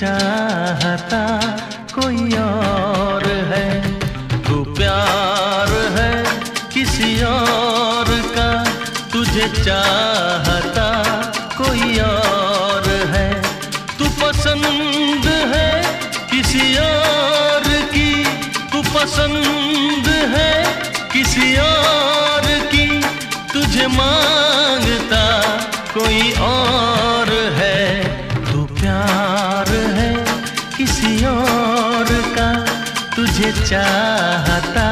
चाहता कोई और है? तू प्यार है किसी और का? तुझे चाहता कोई और है? तू पसंद है किसी और की? तू पसंद है किसी और की? तुझे माँगता किसी और का तुझे चाहता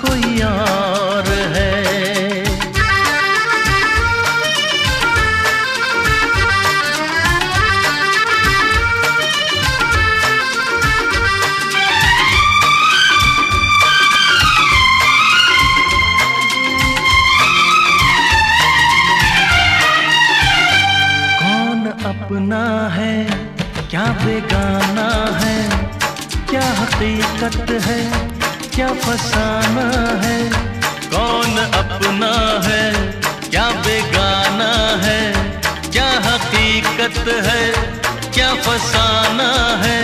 कोई और है। कौन अपना है? क्या बेगाना हकीकत है, क्या फसाना है? कौन अपना है, क्या बेगाना है? क्या हकीकत है, क्या फसाना है?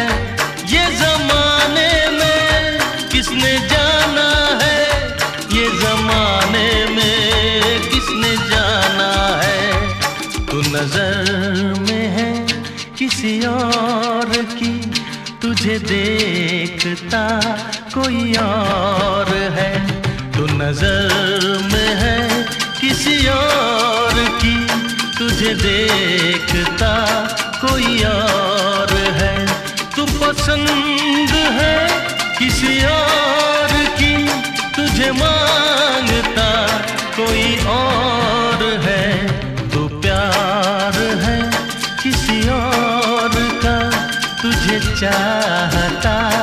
ये जमाने में किसने जाना है? ये जमाने में किसने जाना है? तू नज़र में है किसी और देखता कोई और है, तू नज़र में है किसी और की। तुझे देखता कोई और है, तू पसंद है किसी और तुझे चाहता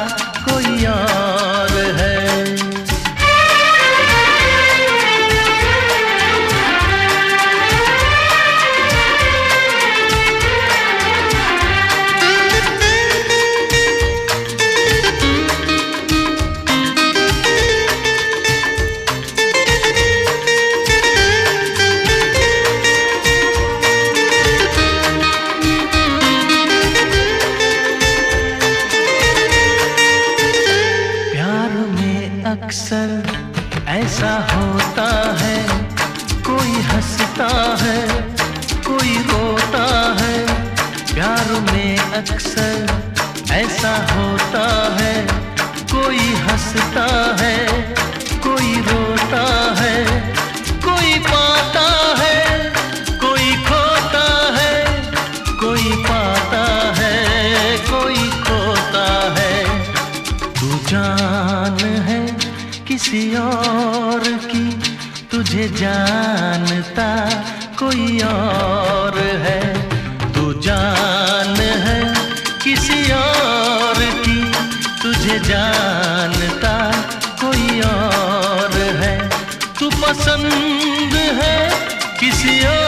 ऐसा होता है। कोई हंसता है, कोई रोता है। प्यार में अक्सर ऐसा होता है। कोई हंसता है, कोई रोता है। कोई पाता है, कोई खोता है। कोई पाता है, कोई खोता है। तू जान है किसी और की तुझे जानता कोई और है। तू जान है किसी और की तुझे जानता कोई और है। तू पसंद है किसी और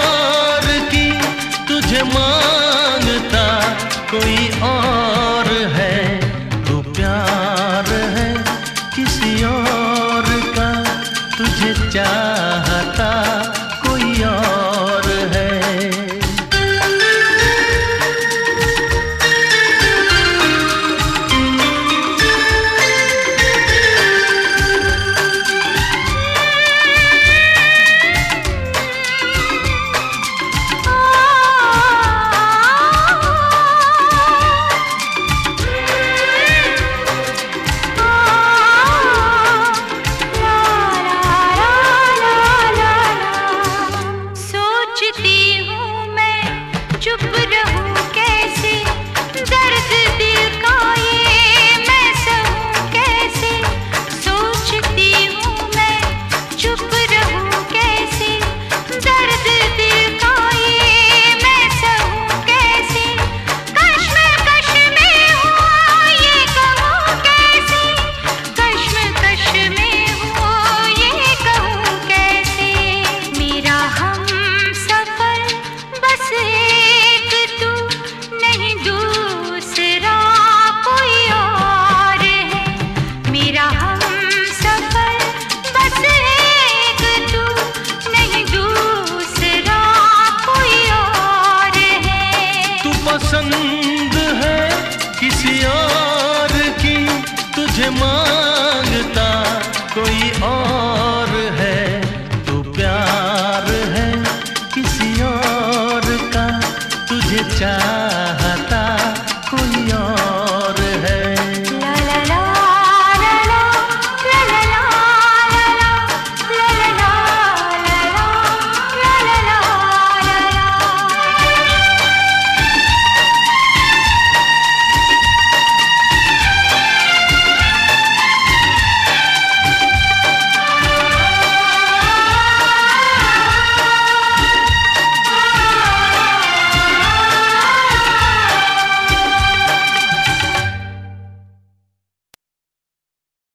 पसंद है किसी और की, तुझे माँगता कोई और है। तू प्यार है किसी और का, तुझे चाह